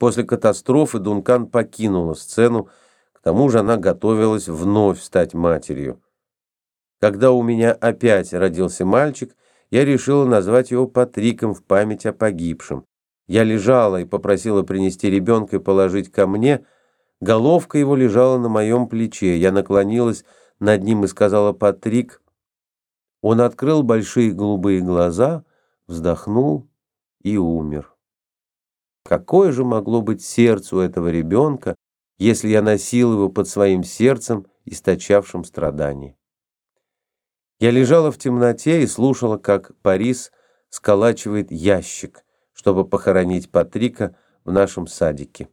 После катастрофы Дункан покинула сцену, к тому же она готовилась вновь стать матерью. Когда у меня опять родился мальчик, я решила назвать его Патриком в память о погибшем. Я лежала и попросила принести ребенка и положить ко мне. Головка его лежала на моем плече. Я наклонилась над ним и сказала «Патрик». Он открыл большие голубые глаза, вздохнул и умер. Какое же могло быть сердце у этого ребенка, если я носил его под своим сердцем, источавшим страдания? Я лежала в темноте и слушала, как Парис сколачивает ящик, чтобы похоронить Патрика в нашем садике.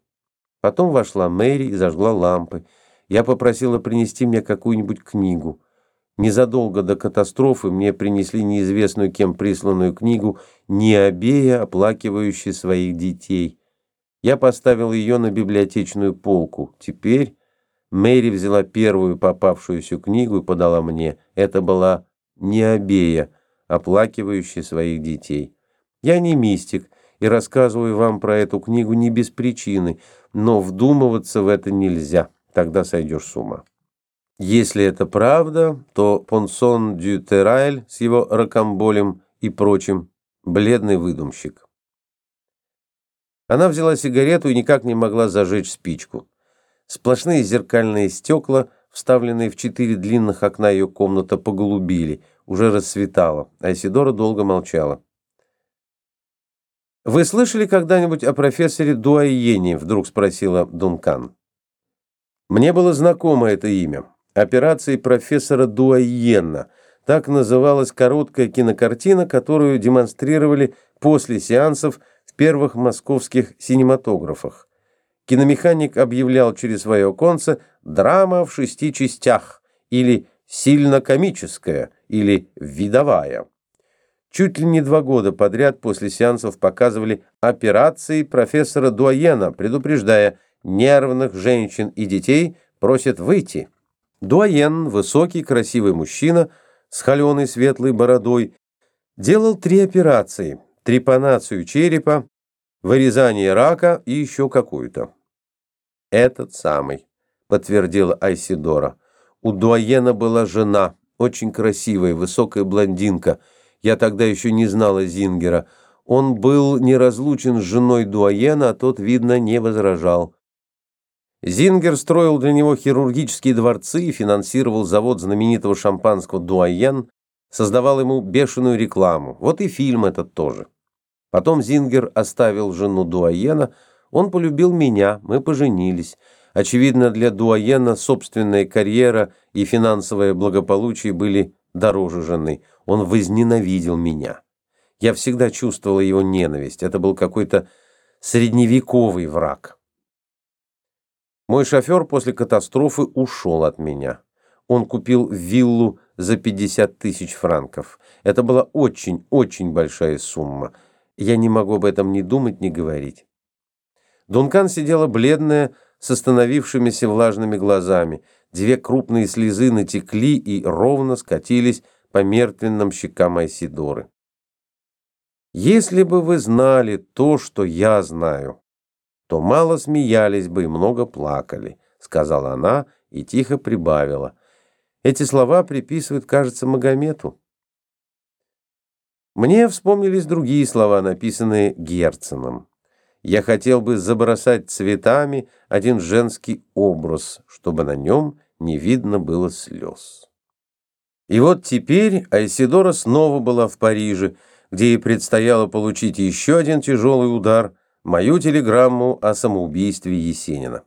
Потом вошла Мэри и зажгла лампы. Я попросила принести мне какую-нибудь книгу. Незадолго до катастрофы мне принесли неизвестную кем присланную книгу «Необея, оплакивающая своих детей». Я поставил ее на библиотечную полку. Теперь Мэри взяла первую попавшуюся книгу и подала мне. Это была Необея, оплакивающая своих детей. Я не мистик и рассказываю вам про эту книгу не без причины, но вдумываться в это нельзя, тогда сойдешь с ума. Если это правда, то Понсон дю Терайль с его ракомболем и прочим – бледный выдумщик. Она взяла сигарету и никак не могла зажечь спичку. Сплошные зеркальные стекла, вставленные в четыре длинных окна ее комната, поголубили. Уже рассветало, а Исидора долго молчала. «Вы слышали когда-нибудь о профессоре Дуайене?» — вдруг спросила Дункан. Мне было знакомо это имя. Операции профессора Дуайена. Так называлась короткая кинокартина, которую демонстрировали после сеансов в первых московских синематографах. Киномеханик объявлял через свое оконце «драма в шести частях» или «сильно комическая» или «видовая». Чуть ли не два года подряд после сеансов показывали операции профессора Дуаена, предупреждая нервных женщин и детей просят выйти. Дуаен, высокий, красивый мужчина с холеной светлой бородой, делал три операции – трепанацию черепа, вырезание рака и еще какую-то. «Этот самый», — подтвердила Айсидора. «У Дуаена была жена, очень красивая, высокая блондинка. Я тогда еще не знала Зингера. Он был неразлучен с женой Дуаена, а тот, видно, не возражал». Зингер строил для него хирургические дворцы и финансировал завод знаменитого шампанского «Дуаен», создавал ему бешеную рекламу. Вот и фильм этот тоже. Потом Зингер оставил жену Дуаена, он полюбил меня, мы поженились. Очевидно, для Дуаена собственная карьера и финансовое благополучие были дороже жены. Он возненавидел меня. Я всегда чувствовала его ненависть. Это был какой-то средневековый враг. Мой шофер после катастрофы ушел от меня. Он купил виллу за 50 тысяч франков. Это была очень-очень большая сумма. Я не могу об этом ни думать, ни говорить. Дункан сидела бледная, с остановившимися влажными глазами. Две крупные слезы натекли и ровно скатились по мертвенным щекам Айсидоры. «Если бы вы знали то, что я знаю, то мало смеялись бы и много плакали», — сказала она и тихо прибавила. Эти слова приписывают, кажется, Магомету. Мне вспомнились другие слова, написанные Герценом. Я хотел бы забросать цветами один женский образ, чтобы на нем не видно было слез. И вот теперь Айсидора снова была в Париже, где ей предстояло получить еще один тяжелый удар, мою телеграмму о самоубийстве Есенина.